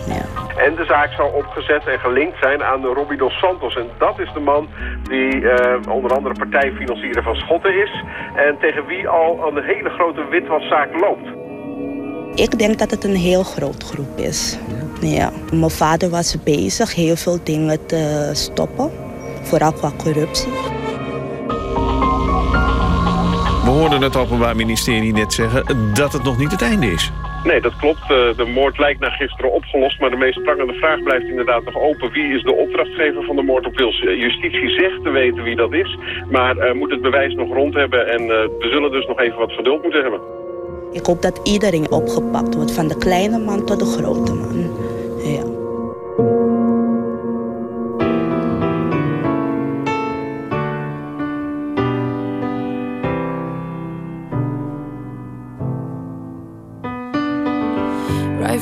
Ja. En de zaak zou opgezet en gelinkt zijn aan Robbie Dos Santos. En dat is de man die uh, onder andere partijfinancier van Schotten is. En tegen wie al een hele grote witwaszaak loopt. Ik denk dat het een heel groot groep is. Ja. Mijn vader was bezig heel veel dingen te stoppen. Vooral qua corruptie. We hoorden het Openbaar Ministerie net zeggen dat het nog niet het einde is. Nee, dat klopt. De moord lijkt na gisteren opgelost, maar de meest prangende vraag blijft inderdaad nog open. Wie is de opdrachtgever van de moord op Wils? Justitie zegt te weten wie dat is, maar uh, moet het bewijs nog rond hebben en we zullen dus nog even wat geduld moeten hebben. Ik hoop dat iedereen opgepakt wordt, van de kleine man tot de grote man. Ja.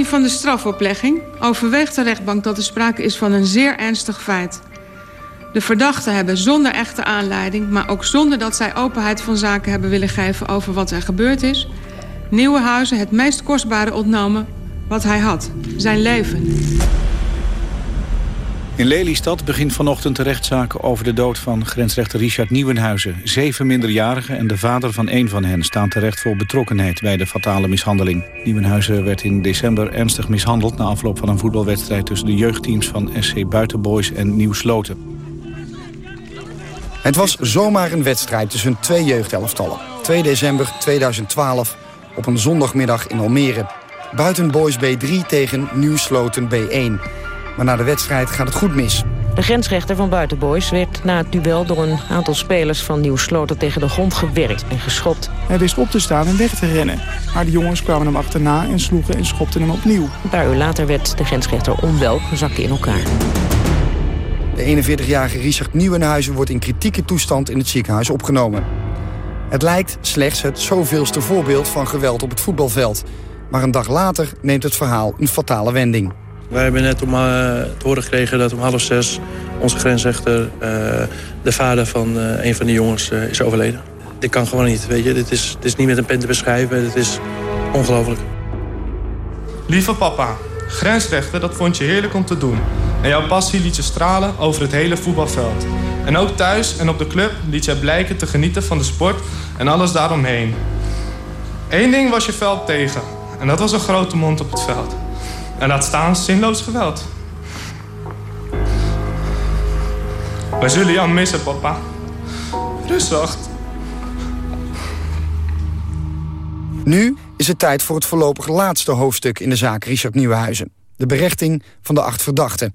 van de strafoplegging overweegt de rechtbank dat er sprake is van een zeer ernstig feit. De verdachten hebben zonder echte aanleiding, maar ook zonder dat zij openheid van zaken hebben willen geven over wat er gebeurd is, Nieuwenhuizen het meest kostbare ontnomen wat hij had, zijn leven. In Lelystad begint vanochtend de rechtszaak over de dood van grensrechter Richard Nieuwenhuizen. Zeven minderjarigen en de vader van één van hen staan terecht voor betrokkenheid bij de fatale mishandeling. Nieuwenhuizen werd in december ernstig mishandeld na afloop van een voetbalwedstrijd tussen de jeugdteams van SC Buitenboys en Nieuw Sloten. Het was zomaar een wedstrijd tussen twee jeugdelftallen. 2 december 2012 op een zondagmiddag in Almere. Buitenboys B3 tegen Nieuw Sloten B1. Maar na de wedstrijd gaat het goed mis. De grensrechter van Buitenboys werd na het duel door een aantal spelers van Nieuw Sloten tegen de grond gewerkt en geschopt. Hij wist op te staan en weg te rennen. Maar de jongens kwamen hem achterna en sloegen en schopten hem opnieuw. Een paar uur later werd de grensrechter onwel en zakte in elkaar. De 41-jarige Richard Nieuwenhuizen wordt in kritieke toestand in het ziekenhuis opgenomen. Het lijkt slechts het zoveelste voorbeeld van geweld op het voetbalveld. Maar een dag later neemt het verhaal een fatale wending. Wij hebben net om, uh, te horen gekregen dat om half zes onze grensrechter... Uh, de vader van uh, een van die jongens is overleden. Dit kan gewoon niet, weet je. Dit is, dit is niet met een pen te beschrijven. Dit is ongelooflijk. Lieve papa, grensrechter, dat vond je heerlijk om te doen. En jouw passie liet je stralen over het hele voetbalveld. En ook thuis en op de club liet jij blijken te genieten van de sport en alles daaromheen. Eén ding was je veld tegen. En dat was een grote mond op het veld. En laat staan zinloos geweld. Wij zullen jou missen, papa. Rustig. Nu is het tijd voor het voorlopig laatste hoofdstuk in de zaak Richard Nieuwenhuizen. De berechting van de acht verdachten.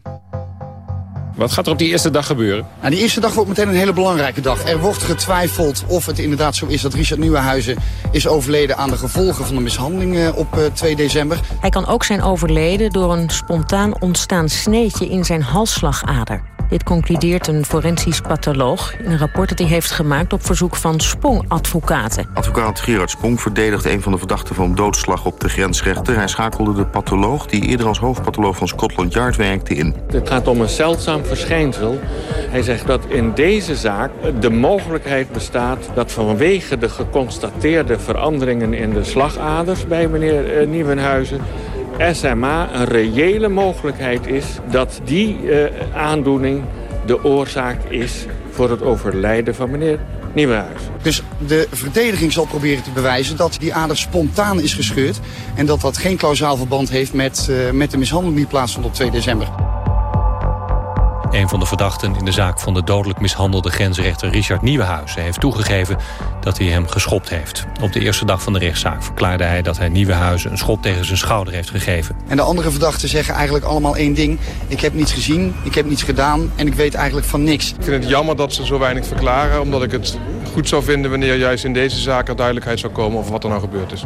Wat gaat er op die eerste dag gebeuren? Nou, die eerste dag wordt meteen een hele belangrijke dag. Er wordt getwijfeld of het inderdaad zo is dat Richard Nieuwenhuizen is overleden aan de gevolgen van de mishandeling eh, op 2 eh, december. Hij kan ook zijn overleden door een spontaan ontstaan sneetje in zijn halsslagader. Dit concludeert een forensisch patholoog in een rapport dat hij heeft gemaakt op verzoek van Spong-advocaten. Advocaat Gerard Spong verdedigde een van de verdachten van doodslag op de grensrechter. Hij schakelde de patholoog, die eerder als hoofdpatholoog van Scotland Yard werkte, in. Het gaat om een zeldzaam verschijnsel. Hij zegt dat in deze zaak de mogelijkheid bestaat dat vanwege de geconstateerde veranderingen in de slagaders bij meneer eh, Nieuwenhuizen SMA een reële mogelijkheid is dat die uh, aandoening de oorzaak is voor het overlijden van meneer Nieuwenhuis. Dus de verdediging zal proberen te bewijzen dat die ader spontaan is gescheurd... en dat dat geen klausaal verband heeft met, uh, met de mishandeling die plaatsvond op 2 december. Een van de verdachten in de zaak van de dodelijk mishandelde grensrechter Richard Nieuwenhuizen heeft toegegeven dat hij hem geschopt heeft. Op de eerste dag van de rechtszaak verklaarde hij dat hij Nieuwenhuizen een schop tegen zijn schouder heeft gegeven. En de andere verdachten zeggen eigenlijk allemaal één ding. Ik heb niets gezien, ik heb niets gedaan en ik weet eigenlijk van niks. Ik vind het jammer dat ze zo weinig verklaren, omdat ik het goed zou vinden wanneer juist in deze zaak er duidelijkheid zou komen over wat er nou gebeurd is.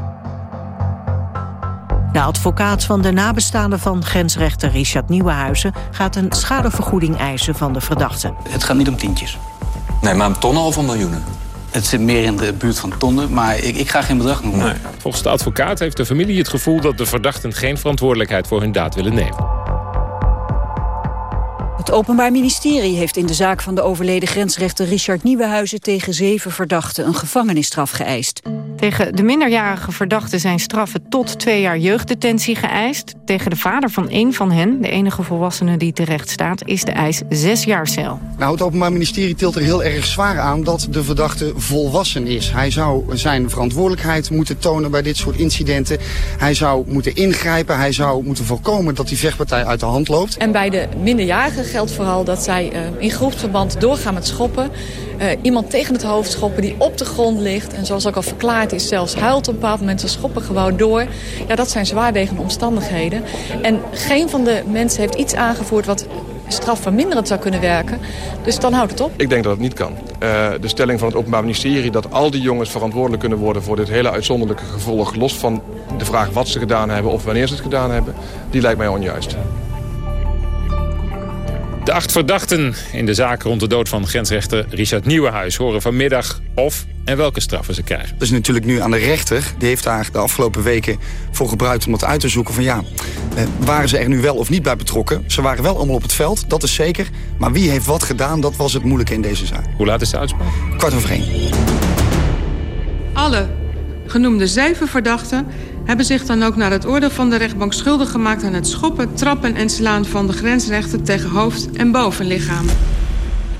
De advocaat van de nabestaanden van grensrechter Richard Nieuwenhuizen... gaat een schadevergoeding eisen van de verdachte. Het gaat niet om tientjes. Nee, maar om tonnen of om miljoenen? Het zit meer in de buurt van tonnen, maar ik, ik ga geen bedrag noemen. Nee. Volgens de advocaat heeft de familie het gevoel... dat de verdachten geen verantwoordelijkheid voor hun daad willen nemen. Het Openbaar Ministerie heeft in de zaak van de overleden grensrechter Richard Nieuwenhuizen tegen zeven verdachten een gevangenisstraf geëist. Tegen de minderjarige verdachten zijn straffen tot twee jaar jeugddetentie geëist. Tegen de vader van één van hen, de enige volwassene die terecht staat, is de eis zes jaar cel. Nou, het Openbaar Ministerie tilt er heel erg zwaar aan dat de verdachte volwassen is. Hij zou zijn verantwoordelijkheid moeten tonen bij dit soort incidenten. Hij zou moeten ingrijpen, hij zou moeten voorkomen dat die vechtpartij uit de hand loopt. En bij de minderjarigen geldt vooral dat zij uh, in groepsverband doorgaan met schoppen. Uh, iemand tegen het hoofd schoppen die op de grond ligt. En zoals ook al verklaard is, zelfs huilt op een bepaald moment. Ze schoppen gewoon door. Ja, dat zijn zwaarwegende omstandigheden. En geen van de mensen heeft iets aangevoerd wat strafverminderend zou kunnen werken. Dus dan houdt het op. Ik denk dat het niet kan. Uh, de stelling van het Openbaar Ministerie dat al die jongens verantwoordelijk kunnen worden voor dit hele uitzonderlijke gevolg, los van de vraag wat ze gedaan hebben of wanneer ze het gedaan hebben, die lijkt mij onjuist. De acht verdachten in de zaak rond de dood van grensrechter Richard Nieuwenhuis... horen vanmiddag of en welke straffen ze krijgen. Dat is natuurlijk nu aan de rechter. Die heeft daar de afgelopen weken voor gebruikt om het uit te zoeken van ja, eh, waren ze er nu wel of niet bij betrokken? Ze waren wel allemaal op het veld, dat is zeker. Maar wie heeft wat gedaan, dat was het moeilijke in deze zaak. Hoe laat is de uitspraak? Kwart over één. Alle genoemde zeven verdachten hebben zich dan ook naar het oordeel van de rechtbank schuldig gemaakt aan het schoppen, trappen en slaan van de grensrechten tegen hoofd- en bovenlichamen.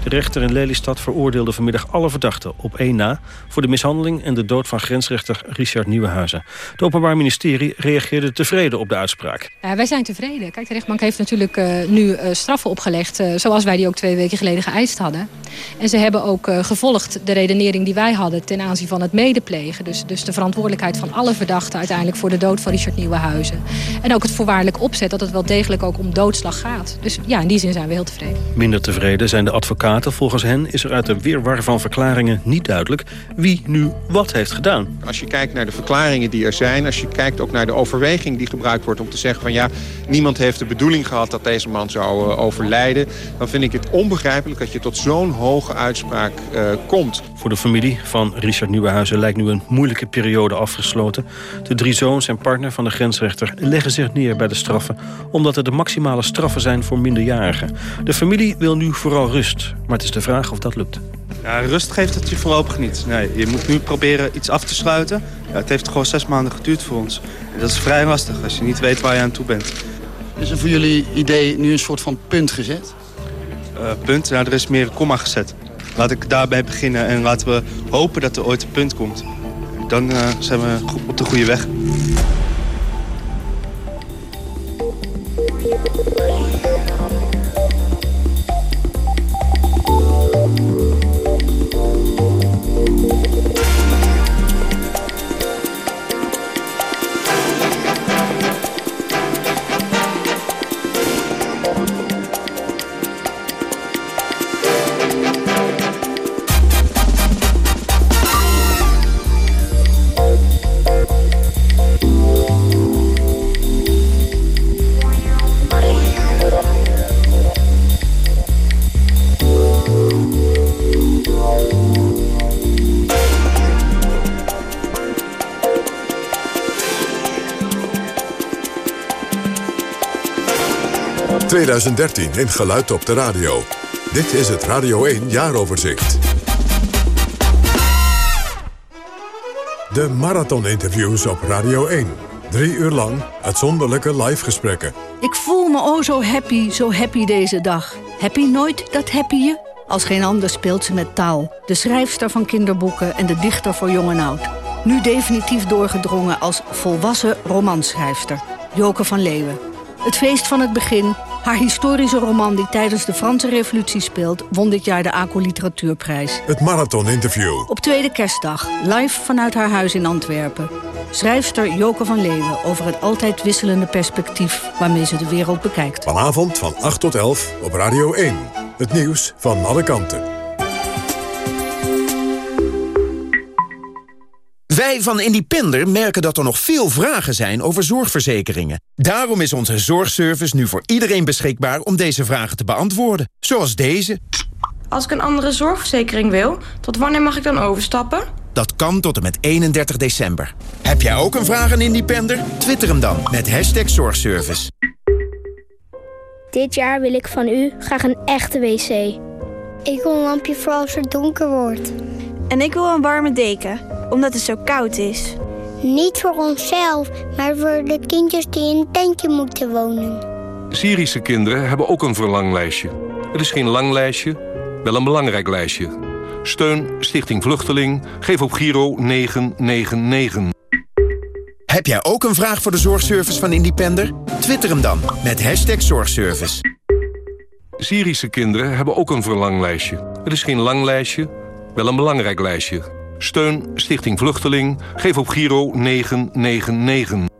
De rechter in Lelystad veroordeelde vanmiddag alle verdachten op één na... voor de mishandeling en de dood van grensrechter Richard Nieuwenhuizen. Het Openbaar Ministerie reageerde tevreden op de uitspraak. Ja, wij zijn tevreden. Kijk, de rechtbank heeft natuurlijk uh, nu uh, straffen opgelegd... Uh, zoals wij die ook twee weken geleden geëist hadden. En ze hebben ook gevolgd de redenering die wij hadden... ten aanzien van het medeplegen. Dus, dus de verantwoordelijkheid van alle verdachten... uiteindelijk voor de dood van Richard Nieuwenhuizen. En ook het voorwaardelijk opzet dat het wel degelijk ook om doodslag gaat. Dus ja, in die zin zijn we heel tevreden. Minder tevreden zijn de advocaten Volgens hen is er uit de weerwar van verklaringen niet duidelijk... wie nu wat heeft gedaan. Als je kijkt naar de verklaringen die er zijn... als je kijkt ook naar de overweging die gebruikt wordt om te zeggen van... ja, niemand heeft de bedoeling gehad dat deze man zou uh, overlijden... dan vind ik het onbegrijpelijk dat je tot zo'n hoge uitspraak uh, komt. Voor de familie van Richard Nieuwenhuizen lijkt nu een moeilijke periode afgesloten. De drie zoons en partner van de grensrechter leggen zich neer bij de straffen... omdat er de maximale straffen zijn voor minderjarigen. De familie wil nu vooral rust. Maar het is de vraag of dat lukt. Ja, rust geeft het je voorlopig niet. Nee, je moet nu proberen iets af te sluiten. Ja, het heeft gewoon zes maanden geduurd voor ons. En dat is vrij lastig als je niet weet waar je aan toe bent. Is er voor jullie idee nu een soort van punt gezet? Uh, punt? Ja, er is meer een komma gezet. Laat ik daarbij beginnen en laten we hopen dat er ooit een punt komt. Dan uh, zijn we op de goede weg. 2013 in Geluid op de Radio. Dit is het Radio 1 Jaaroverzicht. De marathoninterviews op Radio 1. Drie uur lang uitzonderlijke live gesprekken. Ik voel me oh zo happy, zo happy deze dag. Happy nooit dat happy je? Als geen ander speelt ze met taal. De schrijfster van kinderboeken en de dichter voor jong en oud. Nu definitief doorgedrongen als volwassen romanschrijfster. Joke van Leeuwen. Het feest van het begin, haar historische roman die tijdens de Franse revolutie speelt... won dit jaar de ACO Literatuurprijs. Het Marathon-interview. Op tweede kerstdag, live vanuit haar huis in Antwerpen. Schrijfster Joke van Leeuwen over het altijd wisselende perspectief... waarmee ze de wereld bekijkt. Vanavond van 8 tot 11 op Radio 1. Het nieuws van alle kanten. Wij van Independer merken dat er nog veel vragen zijn over zorgverzekeringen. Daarom is onze zorgservice nu voor iedereen beschikbaar om deze vragen te beantwoorden. Zoals deze. Als ik een andere zorgverzekering wil, tot wanneer mag ik dan overstappen? Dat kan tot en met 31 december. Heb jij ook een vraag aan Independer? Twitter hem dan met hashtag zorgservice. Dit jaar wil ik van u graag een echte wc. Ik wil een lampje voor als het donker wordt. En ik wil een warme deken, omdat het zo koud is. Niet voor onszelf, maar voor de kindjes die in een tentje moeten wonen. Syrische kinderen hebben ook een verlanglijstje. Het is geen lang lijstje, wel een belangrijk lijstje. Steun Stichting Vluchteling. Geef op Giro 999. Heb jij ook een vraag voor de zorgservice van Independer? Twitter hem dan met hashtag zorgservice. Syrische kinderen hebben ook een verlanglijstje. Het is geen lang lijstje, wel een belangrijk lijstje. Steun Stichting Vluchteling. Geef op Giro 999.